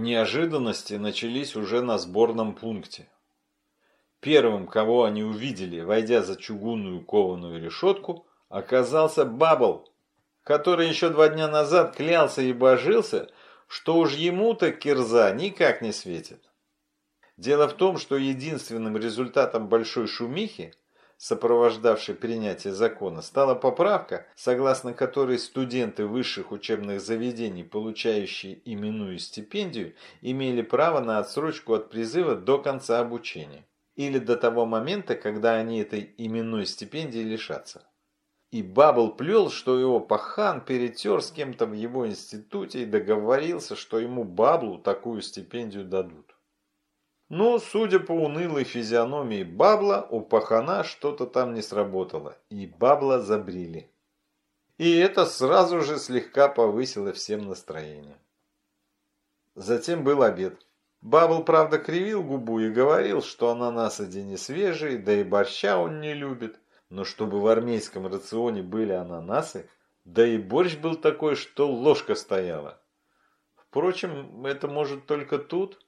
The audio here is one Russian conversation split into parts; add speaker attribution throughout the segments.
Speaker 1: Неожиданности начались уже на сборном пункте. Первым, кого они увидели, войдя за чугунную кованую решетку, оказался Бабл, который еще два дня назад клялся и божился, что уж ему-то кирза никак не светит. Дело в том, что единственным результатом большой шумихи, сопровождавшей принятие закона, стала поправка, согласно которой студенты высших учебных заведений, получающие именную стипендию, имели право на отсрочку от призыва до конца обучения или до того момента, когда они этой именной стипендии лишатся. И Бабл плел, что его пахан перетер с кем-то в его институте и договорился, что ему Баблу такую стипендию дадут. Но, судя по унылой физиономии Бабла, у пахана что-то там не сработало, и Бабла забрили. И это сразу же слегка повысило всем настроение. Затем был обед. Бабл, правда, кривил губу и говорил, что ананасы не свежие, да и борща он не любит. Но чтобы в армейском рационе были ананасы, да и борщ был такой, что ложка стояла. Впрочем, это может только тут.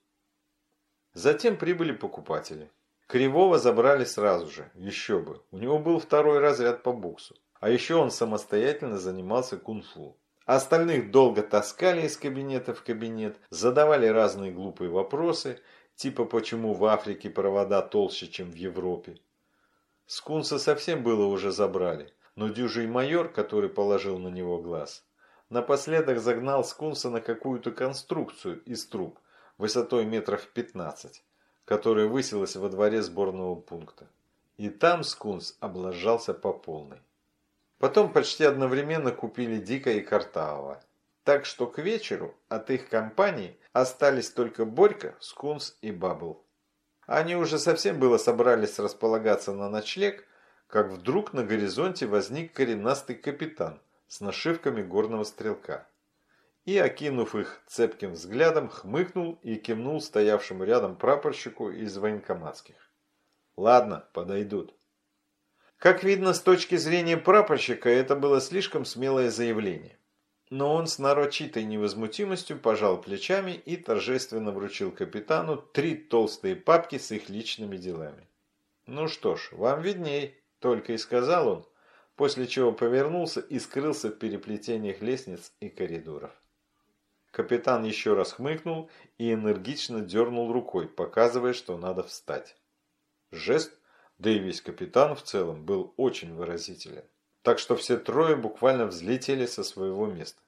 Speaker 1: Затем прибыли покупатели. Кривого забрали сразу же, еще бы. У него был второй разряд по боксу. А еще он самостоятельно занимался кунг-фу. Остальных долго таскали из кабинета в кабинет, задавали разные глупые вопросы, типа почему в Африке провода толще, чем в Европе. Скунса совсем было уже забрали, но дюжий майор, который положил на него глаз, напоследок загнал Скунса на какую-то конструкцию из труб, высотой метров 15, которая высилась во дворе сборного пункта. И там скунс облажался по полной. Потом почти одновременно купили Дика и Картаова. Так что к вечеру от их компании остались только Борька, Скунс и Бабл. Они уже совсем было собрались располагаться на ночлег, как вдруг на горизонте возник коренастый капитан с нашивками горного стрелка и, окинув их цепким взглядом, хмыкнул и кивнул стоявшему рядом прапорщику из военкоматских. «Ладно, подойдут». Как видно, с точки зрения прапорщика, это было слишком смелое заявление. Но он с нарочитой невозмутимостью пожал плечами и торжественно вручил капитану три толстые папки с их личными делами. «Ну что ж, вам видней», – только и сказал он, после чего повернулся и скрылся в переплетениях лестниц и коридоров. Капитан еще раз хмыкнул и энергично дернул рукой, показывая, что надо встать. Жест, да и весь капитан в целом, был очень выразителен. Так что все трое буквально взлетели со своего места.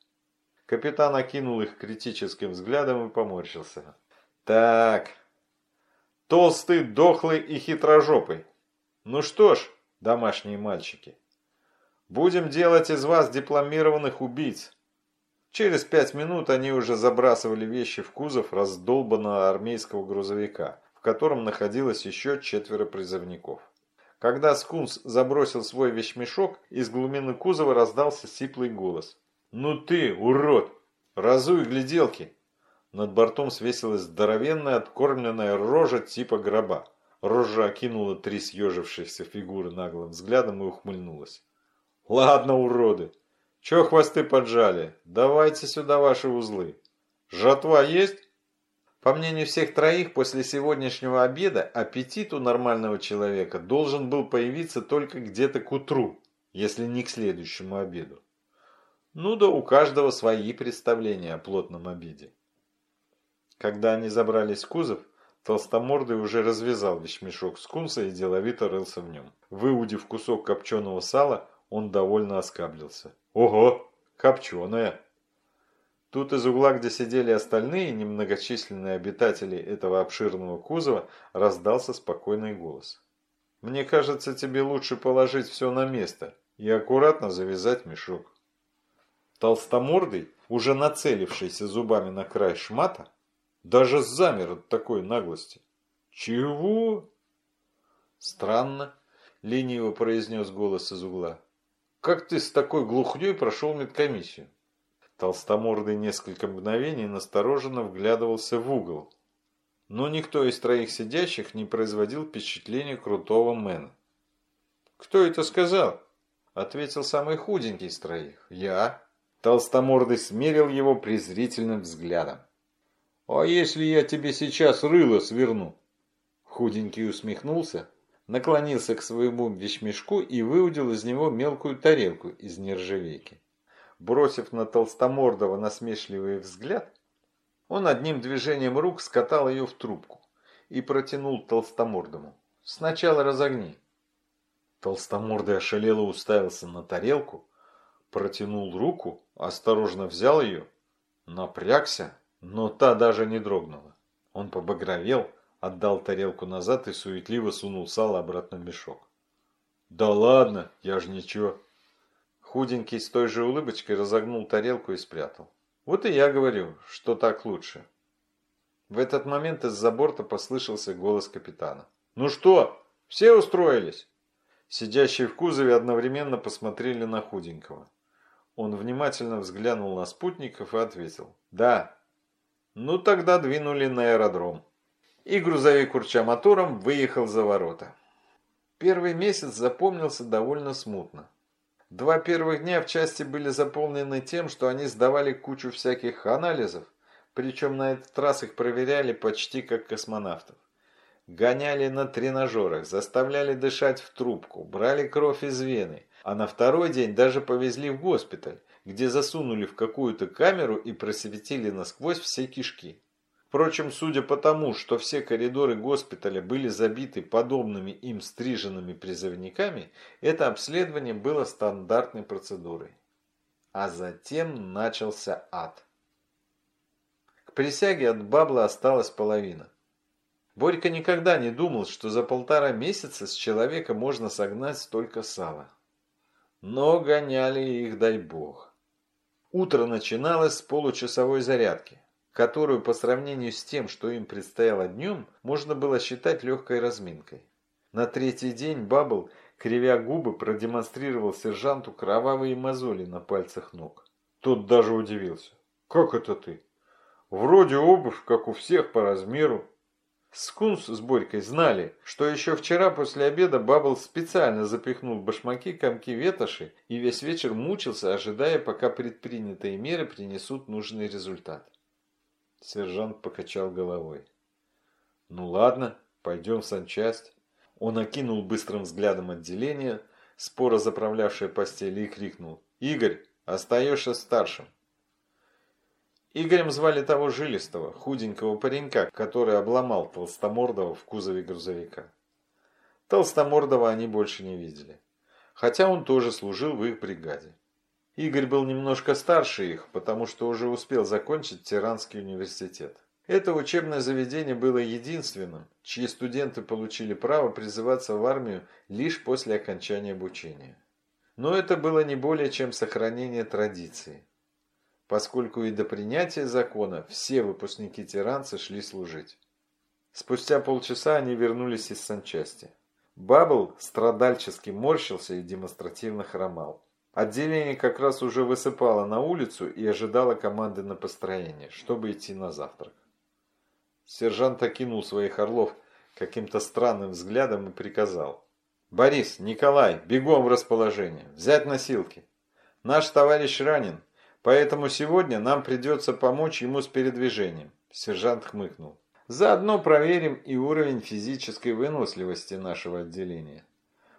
Speaker 1: Капитан окинул их критическим взглядом и поморщился. «Так, толстый, дохлый и хитрожопый. Ну что ж, домашние мальчики, будем делать из вас дипломированных убийц. Через пять минут они уже забрасывали вещи в кузов раздолбанного армейского грузовика, в котором находилось еще четверо призывников. Когда Скунс забросил свой вещмешок, из глубины кузова раздался сиплый голос. «Ну ты, урод! Разуй гляделки!» Над бортом свесилась здоровенная откормленная рожа типа гроба. Рожа окинула три съежившихся фигуры наглым взглядом и ухмыльнулась. «Ладно, уроды, Че хвосты поджали? Давайте сюда ваши узлы. Жатва есть? По мнению всех троих, после сегодняшнего обеда аппетит у нормального человека должен был появиться только где-то к утру, если не к следующему обеду. Ну да у каждого свои представления о плотном обеде. Когда они забрались в кузов, Толстомордый уже развязал вещмешок скунса и деловито рылся в нем. Выудив кусок копченого сала, он довольно оскаблился. Ого, копченая. Тут из угла, где сидели остальные немногочисленные обитатели этого обширного кузова, раздался спокойный голос. «Мне кажется, тебе лучше положить все на место и аккуратно завязать мешок». Толстомордый, уже нацелившийся зубами на край шмата, даже замер от такой наглости. «Чего?» «Странно», – лениво произнес голос из угла. Как ты с такой глухней прошел медкомиссию? Толстомордый несколько мгновений настороженно вглядывался в угол. Но никто из троих сидящих не производил впечатления крутого мэна. «Кто это сказал?» – ответил самый худенький из троих. «Я». Толстомордый смерил его презрительным взглядом. «А если я тебе сейчас рыло сверну?» Худенький усмехнулся, наклонился к своему вещмешку и выудил из него мелкую тарелку из нержавейки. Бросив на Толстомордова насмешливый взгляд, он одним движением рук скатал ее в трубку и протянул Толстомордому. «Сначала разогни». Толстомордый ошалело уставился на тарелку, протянул руку, осторожно взял ее, напрягся, но та даже не дрогнула. Он побагровел, отдал тарелку назад и суетливо сунул сало обратно в мешок. «Да ладно, я же ничего». Худенький с той же улыбочкой разогнул тарелку и спрятал. «Вот и я говорю, что так лучше». В этот момент из-за борта послышался голос капитана. «Ну что, все устроились?» Сидящие в кузове одновременно посмотрели на худенького. Он внимательно взглянул на спутников и ответил. «Да». «Ну тогда двинули на аэродром» и грузовик, урча мотором, выехал за ворота. Первый месяц запомнился довольно смутно. Два первых дня в части были заполнены тем, что они сдавали кучу всяких анализов, причем на этот раз их проверяли почти как космонавтов. Гоняли на тренажерах, заставляли дышать в трубку, брали кровь из вены, а на второй день даже повезли в госпиталь, где засунули в какую-то камеру и просветили насквозь все кишки. Впрочем, судя по тому, что все коридоры госпиталя были забиты подобными им стриженными призывниками, это обследование было стандартной процедурой. А затем начался ад. К присяге от бабла осталась половина. Борька никогда не думал, что за полтора месяца с человека можно согнать столько сала. Но гоняли их, дай бог. Утро начиналось с получасовой зарядки которую по сравнению с тем, что им предстояло днем, можно было считать легкой разминкой. На третий день Бабл, кривя губы, продемонстрировал сержанту кровавые мозоли на пальцах ног. Тот даже удивился. «Как это ты? Вроде обувь, как у всех, по размеру». Скунс с Борькой знали, что еще вчера после обеда Бабл специально запихнул в башмаки комки ветоши и весь вечер мучился, ожидая, пока предпринятые меры принесут нужный результат. Сержант покачал головой. «Ну ладно, пойдем в санчасть». Он окинул быстрым взглядом отделение, споро заправлявшее постели, и крикнул. «Игорь, остаешься старшим». Игорем звали того жилистого, худенького паренька, который обломал Толстомордова в кузове грузовика. Толстомордова они больше не видели, хотя он тоже служил в их бригаде. Игорь был немножко старше их, потому что уже успел закончить Тиранский университет. Это учебное заведение было единственным, чьи студенты получили право призываться в армию лишь после окончания обучения. Но это было не более чем сохранение традиции, поскольку и до принятия закона все выпускники тиранцы шли служить. Спустя полчаса они вернулись из санчасти. Бабл страдальчески морщился и демонстративно хромал. Отделение как раз уже высыпало на улицу и ожидало команды на построение, чтобы идти на завтрак. Сержант окинул своих орлов каким-то странным взглядом и приказал. «Борис, Николай, бегом в расположение, взять носилки. Наш товарищ ранен, поэтому сегодня нам придется помочь ему с передвижением». Сержант хмыкнул. «Заодно проверим и уровень физической выносливости нашего отделения».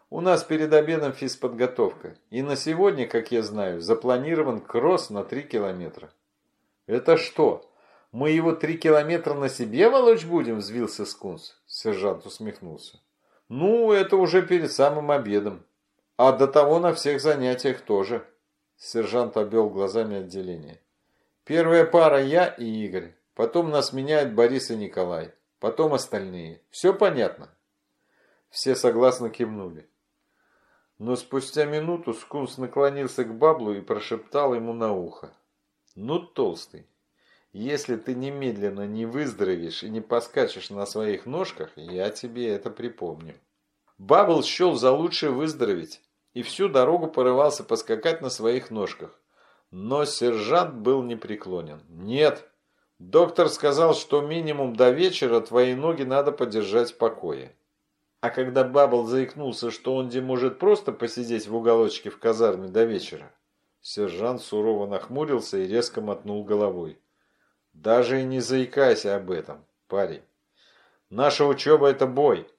Speaker 1: У нас перед обедом физподготовка, и на сегодня, как я знаю, запланирован кросс на 3 километра. Это что, мы его 3 километра на себе волочь будем, взвился Скунс. Сержант усмехнулся. Ну, это уже перед самым обедом. А до того на всех занятиях тоже. Сержант обвел глазами отделение. Первая пара я и Игорь. Потом нас меняют Борис и Николай. Потом остальные. Все понятно? Все согласно кивнули. Но спустя минуту Скунс наклонился к Баблу и прошептал ему на ухо. «Ну, толстый, если ты немедленно не выздоровеешь и не поскачешь на своих ножках, я тебе это припомню». Бабл счел за лучшее выздороветь и всю дорогу порывался поскакать на своих ножках. Но сержант был непреклонен. «Нет, доктор сказал, что минимум до вечера твои ноги надо подержать в покое». А когда Бабл заикнулся, что он где может просто посидеть в уголочке в казарме до вечера, сержант сурово нахмурился и резко мотнул головой. Даже и не заикайся об этом, парень. Наша учеба – это бой,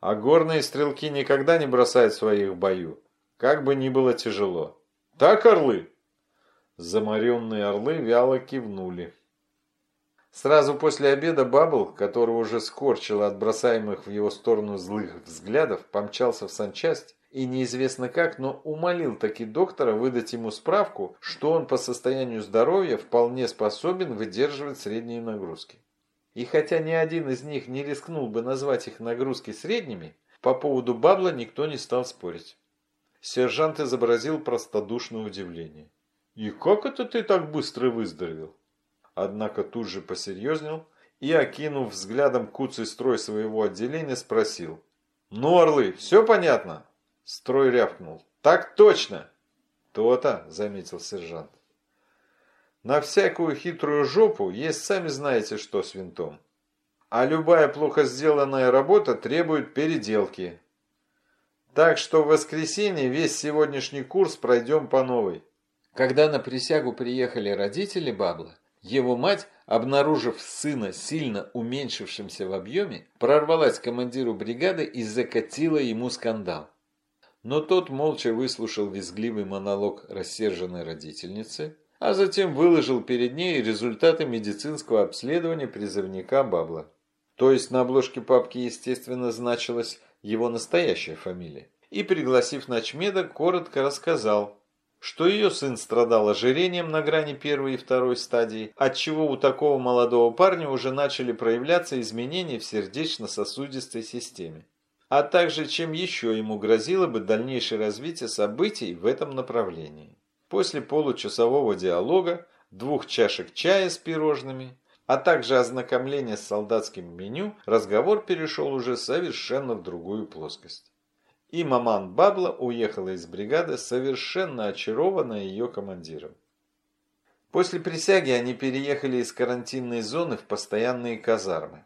Speaker 1: а горные стрелки никогда не бросают своих в бою, как бы ни было тяжело. Так, орлы?» Замаренные орлы вяло кивнули. Сразу после обеда Бабл, который уже скорчил от бросаемых в его сторону злых взглядов, помчался в санчасть и неизвестно как, но умолил таки доктора выдать ему справку, что он по состоянию здоровья вполне способен выдерживать средние нагрузки. И хотя ни один из них не рискнул бы назвать их нагрузки средними, по поводу Бабла никто не стал спорить. Сержант изобразил простодушное удивление. «И как это ты так быстро выздоровел?» Однако тут же посерьезнел и, окинув взглядом куцый строй своего отделения, спросил. «Ну, орлы, все понятно?» Строй рявкнул. «Так точно!» «То-то», — заметил сержант. «На всякую хитрую жопу есть сами знаете что с винтом. А любая плохо сделанная работа требует переделки. Так что в воскресенье весь сегодняшний курс пройдем по новой». Когда на присягу приехали родители Бабла, его мать, обнаружив сына сильно уменьшившимся в объеме, прорвалась к командиру бригады и закатила ему скандал. Но тот молча выслушал визгливый монолог рассерженной родительницы, а затем выложил перед ней результаты медицинского обследования призывника Бабла. То есть на обложке папки, естественно, значилась его настоящая фамилия. И, пригласив ночмеда, коротко рассказал, что ее сын страдал ожирением на грани первой и второй стадии, отчего у такого молодого парня уже начали проявляться изменения в сердечно-сосудистой системе, а также чем еще ему грозило бы дальнейшее развитие событий в этом направлении. После получасового диалога, двух чашек чая с пирожными, а также ознакомления с солдатским меню, разговор перешел уже совершенно в другую плоскость и маман Бабла уехала из бригады, совершенно очарованная ее командиром. После присяги они переехали из карантинной зоны в постоянные казармы.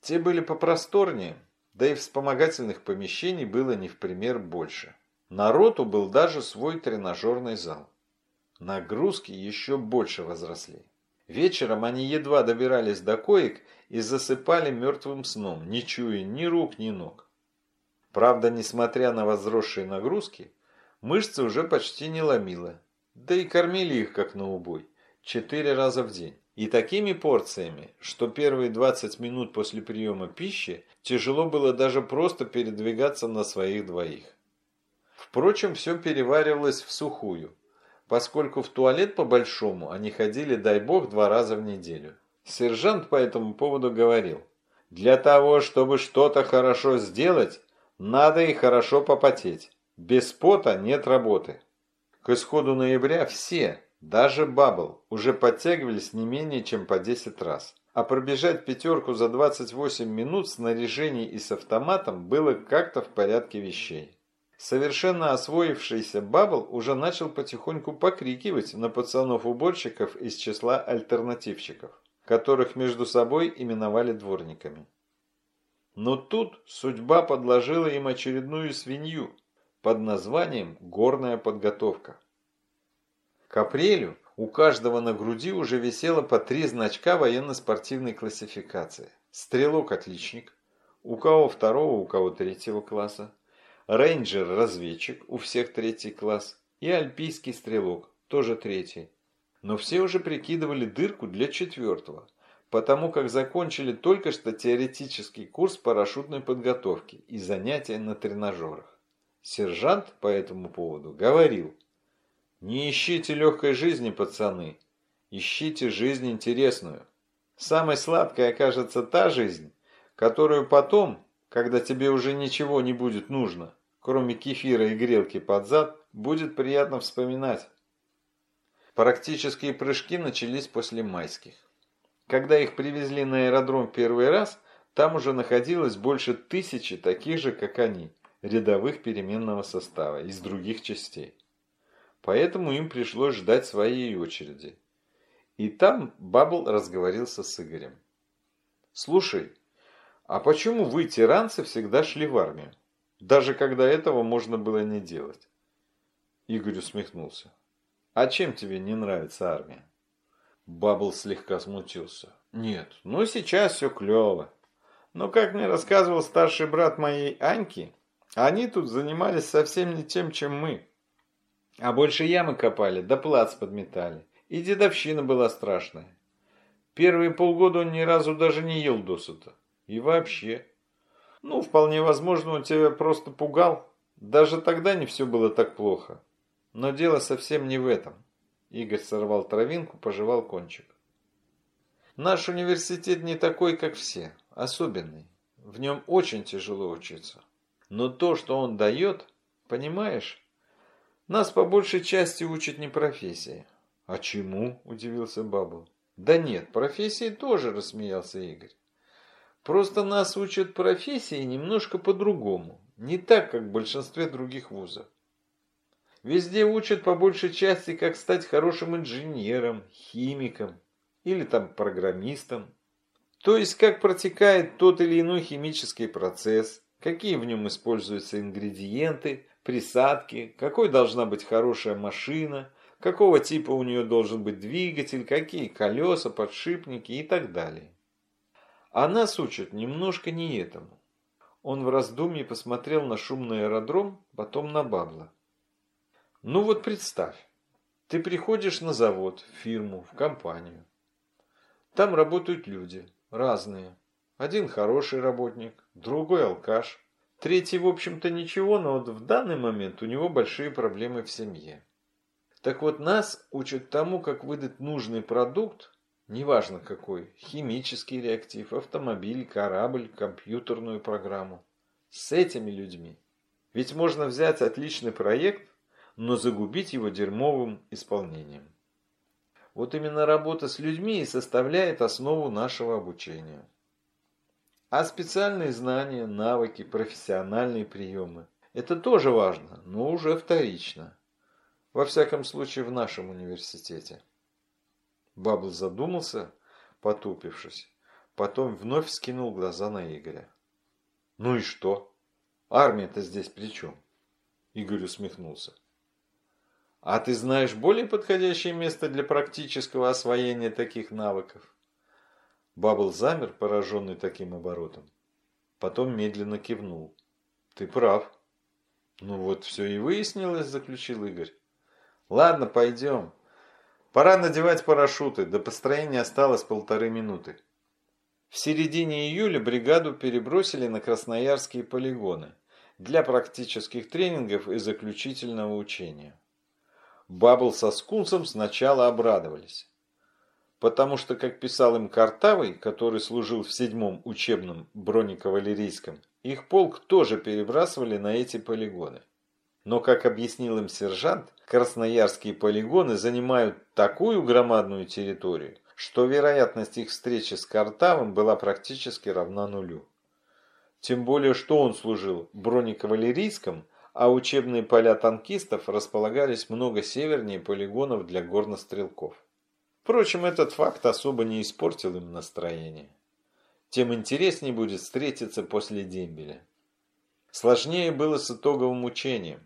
Speaker 1: Те были попросторнее, да и вспомогательных помещений было не в пример больше. На роту был даже свой тренажерный зал. Нагрузки еще больше возросли. Вечером они едва добирались до коек и засыпали мертвым сном, не чуя ни рук, ни ног. Правда, несмотря на возросшие нагрузки, мышцы уже почти не ломило. Да и кормили их как на убой. Четыре раза в день. И такими порциями, что первые 20 минут после приема пищи тяжело было даже просто передвигаться на своих двоих. Впрочем, все переваривалось в сухую, поскольку в туалет по-большому они ходили, дай бог, два раза в неделю. Сержант по этому поводу говорил, «Для того, чтобы что-то хорошо сделать, надо и хорошо попотеть. Без пота нет работы. К исходу ноября все, даже Бабл, уже подтягивались не менее чем по 10 раз. А пробежать пятерку за 28 минут с снаряжением и с автоматом было как-то в порядке вещей. Совершенно освоившийся Бабл уже начал потихоньку покрикивать на пацанов-уборщиков из числа альтернативщиков, которых между собой именовали дворниками. Но тут судьба подложила им очередную свинью под названием «Горная подготовка». К апрелю у каждого на груди уже висело по три значка военно-спортивной классификации. Стрелок-отличник, у кого второго, у кого третьего класса, рейнджер-разведчик, у всех третий класс, и альпийский стрелок, тоже третий. Но все уже прикидывали дырку для четвертого – потому как закончили только что теоретический курс парашютной подготовки и занятия на тренажерах. Сержант по этому поводу говорил, «Не ищите легкой жизни, пацаны, ищите жизнь интересную. Самой сладкой окажется та жизнь, которую потом, когда тебе уже ничего не будет нужно, кроме кефира и грелки под зад, будет приятно вспоминать». Практические прыжки начались после майских. Когда их привезли на аэродром первый раз, там уже находилось больше тысячи таких же, как они, рядовых переменного состава из других частей. Поэтому им пришлось ждать своей очереди. И там Бабл разговорился с Игорем. «Слушай, а почему вы, тиранцы, всегда шли в армию? Даже когда этого можно было не делать?» Игорь усмехнулся. «А чем тебе не нравится армия?» Бабл слегка смутился. Нет, ну сейчас все клево. Но, как мне рассказывал старший брат моей Аньки, они тут занимались совсем не тем, чем мы. А больше ямы копали, да плац подметали. И дедовщина была страшная. Первые полгода он ни разу даже не ел досыта. И вообще. Ну, вполне возможно, он тебя просто пугал. Даже тогда не все было так плохо. Но дело совсем не в этом. Игорь сорвал травинку, пожевал кончик. Наш университет не такой, как все. Особенный. В нем очень тяжело учиться. Но то, что он дает, понимаешь, нас по большей части учат не профессии. А чему? Удивился Бабл. Да нет, профессии тоже, рассмеялся Игорь. Просто нас учат профессии немножко по-другому. Не так, как в большинстве других вузов. Везде учат по большей части, как стать хорошим инженером, химиком или там программистом. То есть, как протекает тот или иной химический процесс, какие в нем используются ингредиенты, присадки, какой должна быть хорошая машина, какого типа у нее должен быть двигатель, какие колеса, подшипники и так далее. А нас учат немножко не этому. Он в раздумье посмотрел на шумный аэродром, потом на Бабла. Ну вот представь, ты приходишь на завод, в фирму, в компанию. Там работают люди, разные. Один хороший работник, другой алкаш. Третий, в общем-то, ничего, но вот в данный момент у него большие проблемы в семье. Так вот, нас учат тому, как выдать нужный продукт, неважно какой, химический реактив, автомобиль, корабль, компьютерную программу. С этими людьми. Ведь можно взять отличный проект, но загубить его дерьмовым исполнением. Вот именно работа с людьми и составляет основу нашего обучения. А специальные знания, навыки, профессиональные приемы – это тоже важно, но уже вторично. Во всяком случае, в нашем университете. Бабл задумался, потупившись. Потом вновь скинул глаза на Игоря. «Ну и что? Армия-то здесь при чем?» Игорь усмехнулся. А ты знаешь более подходящее место для практического освоения таких навыков? Бабл замер, пораженный таким оборотом. Потом медленно кивнул. Ты прав. Ну вот все и выяснилось, заключил Игорь. Ладно, пойдем. Пора надевать парашюты, до построения осталось полторы минуты. В середине июля бригаду перебросили на красноярские полигоны для практических тренингов и заключительного учения. Бабл со Скунсом сначала обрадовались. Потому что, как писал им Картавый, который служил в седьмом учебном бронекавалерийском, их полк тоже перебрасывали на эти полигоны. Но, как объяснил им сержант, красноярские полигоны занимают такую громадную территорию, что вероятность их встречи с Картавым была практически равна нулю. Тем более, что он служил бронекавалерийском, а учебные поля танкистов располагались много севернее полигонов для горнострелков. Впрочем, этот факт особо не испортил им настроение. Тем интереснее будет встретиться после дембеля. Сложнее было с итоговым учением.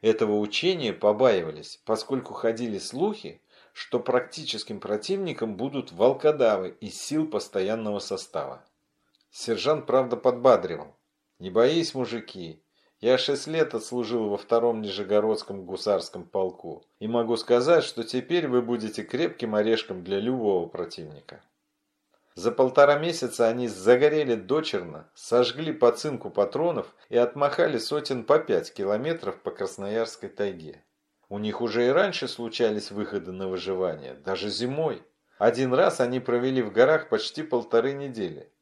Speaker 1: Этого учения побаивались, поскольку ходили слухи, что практическим противником будут волкодавы из сил постоянного состава. Сержант, правда, подбадривал. «Не боись, мужики, я шесть лет отслужил во втором Нижегородском гусарском полку и могу сказать, что теперь вы будете крепким орешком для любого противника. За полтора месяца они загорели дочерно, сожгли по цинку патронов и отмахали сотен по пять километров по Красноярской тайге. У них уже и раньше случались выходы на выживание, даже зимой. Один раз они провели в горах почти полторы недели.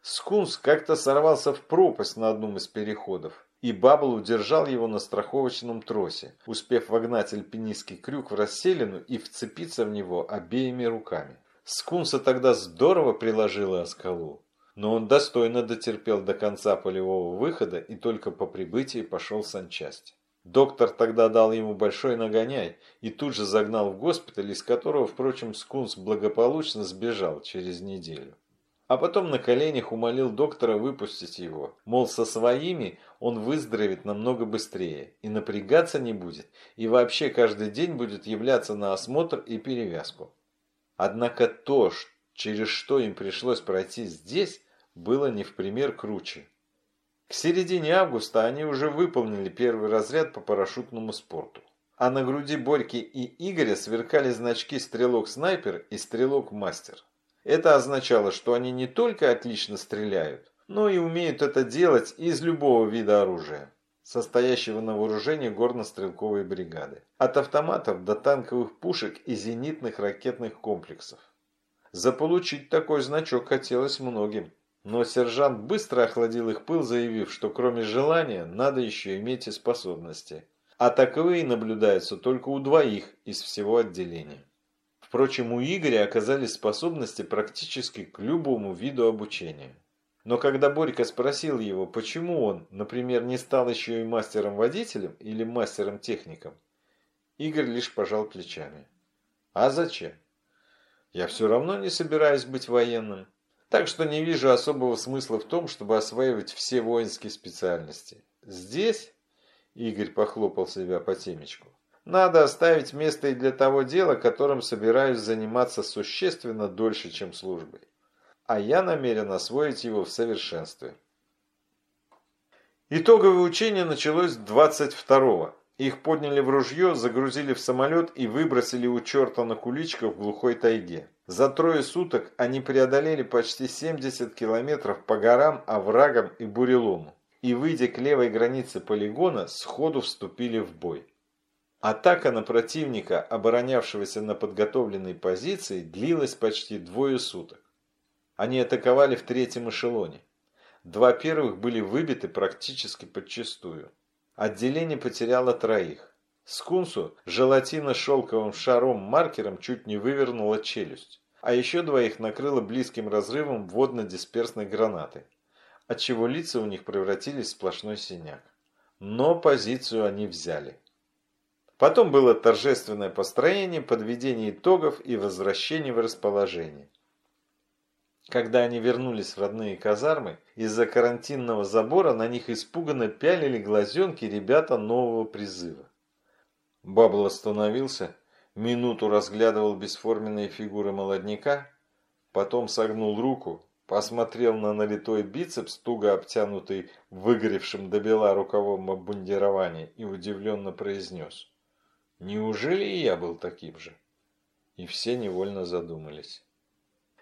Speaker 1: Скунс как-то сорвался в пропасть на одном из переходов и Бабл удержал его на страховочном тросе, успев вогнать альпинистский крюк в расселину и вцепиться в него обеими руками. Скунса тогда здорово приложило о скалу, но он достойно дотерпел до конца полевого выхода и только по прибытии пошел в санчасть. Доктор тогда дал ему большой нагоняй и тут же загнал в госпиталь, из которого, впрочем, Скунс благополучно сбежал через неделю а потом на коленях умолил доктора выпустить его. Мол, со своими он выздоровеет намного быстрее и напрягаться не будет, и вообще каждый день будет являться на осмотр и перевязку. Однако то, через что им пришлось пройти здесь, было не в пример круче. К середине августа они уже выполнили первый разряд по парашютному спорту. А на груди Борьки и Игоря сверкали значки «Стрелок-снайпер» и «Стрелок-мастер». Это означало, что они не только отлично стреляют, но и умеют это делать из любого вида оружия, состоящего на вооружении горно-стрелковой бригады. От автоматов до танковых пушек и зенитных ракетных комплексов. Заполучить такой значок хотелось многим. Но сержант быстро охладил их пыл, заявив, что кроме желания надо еще иметь и способности. А таковые наблюдаются только у двоих из всего отделения. Впрочем, у Игоря оказались способности практически к любому виду обучения. Но когда Борька спросил его, почему он, например, не стал еще и мастером-водителем или мастером-техником, Игорь лишь пожал плечами. А зачем? Я все равно не собираюсь быть военным. Так что не вижу особого смысла в том, чтобы осваивать все воинские специальности. Здесь, Игорь похлопал себя по темечку, надо оставить место и для того дела, которым собираюсь заниматься существенно дольше, чем службой. А я намерен освоить его в совершенстве. Итоговое учение началось 22-го. Их подняли в ружье, загрузили в самолет и выбросили у черта на куличках в глухой тайге. За трое суток они преодолели почти 70 километров по горам, оврагам и бурелому. И, выйдя к левой границе полигона, сходу вступили в бой. Атака на противника, оборонявшегося на подготовленной позиции, длилась почти двое суток. Они атаковали в третьем эшелоне. Два первых были выбиты практически подчистую. Отделение потеряло троих. Скунсу желатино-шелковым шаром-маркером чуть не вывернула челюсть, а еще двоих накрыло близким разрывом водно-дисперсной гранаты, отчего лица у них превратились в сплошной синяк. Но позицию они взяли. Потом было торжественное построение, подведение итогов и возвращение в расположение. Когда они вернулись в родные казармы, из-за карантинного забора на них испуганно пялили глазенки ребята нового призыва. Бабл остановился, минуту разглядывал бесформенные фигуры молодняка, потом согнул руку, посмотрел на налитой бицепс, туго обтянутый выгоревшим до бела рукавом обмундирования и удивленно произнес. «Неужели и я был таким же?» И все невольно задумались.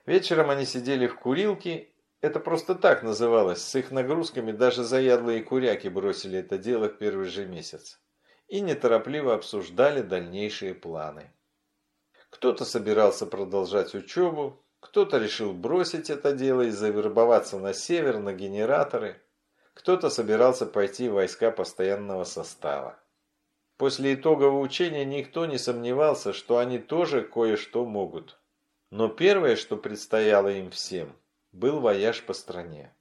Speaker 1: Вечером они сидели в курилке, это просто так называлось, с их нагрузками даже заядлые куряки бросили это дело в первый же месяц и неторопливо обсуждали дальнейшие планы. Кто-то собирался продолжать учебу, кто-то решил бросить это дело и завербоваться на север, на генераторы, кто-то собирался пойти в войска постоянного состава. После итогового учения никто не сомневался, что они тоже кое-что могут. Но первое, что предстояло им всем, был вояж по стране.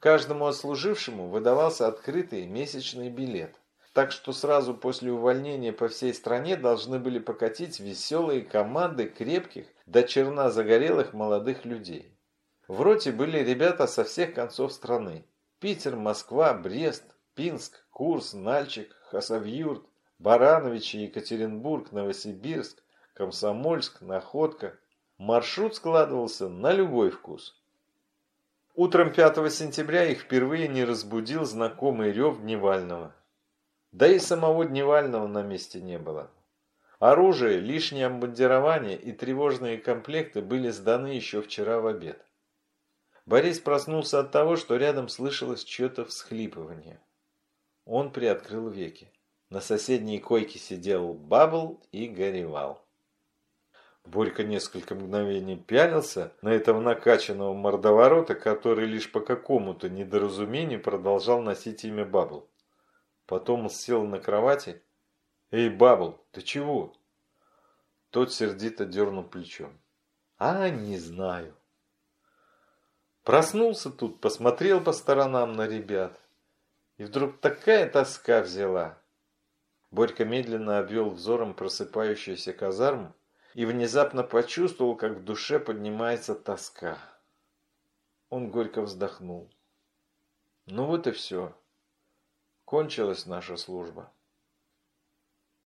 Speaker 1: Каждому отслужившему выдавался открытый месячный билет так что сразу после увольнения по всей стране должны были покатить веселые команды крепких до черна загорелых молодых людей. В роте были ребята со всех концов страны. Питер, Москва, Брест, Пинск, Курс, Нальчик, Хасавюрт, Барановичи, Екатеринбург, Новосибирск, Комсомольск, Находка. Маршрут складывался на любой вкус. Утром 5 сентября их впервые не разбудил знакомый рев Дневального. Да и самого Дневального на месте не было. Оружие, лишнее обмундирование и тревожные комплекты были сданы еще вчера в обед. Борис проснулся от того, что рядом слышалось чье-то всхлипывание. Он приоткрыл веки. На соседней койке сидел Бабл и горевал. Борька несколько мгновений пялился на этого накачанного мордоворота, который лишь по какому-то недоразумению продолжал носить имя Бабл. Потом сел на кровати. «Эй, Бабл, ты чего?» Тот сердито дернул плечом. «А, не знаю». Проснулся тут, посмотрел по сторонам на ребят. И вдруг такая тоска взяла. Борька медленно обвел взором просыпающуюся казарму и внезапно почувствовал, как в душе поднимается тоска. Он горько вздохнул. Ну вот и все. Кончилась наша служба.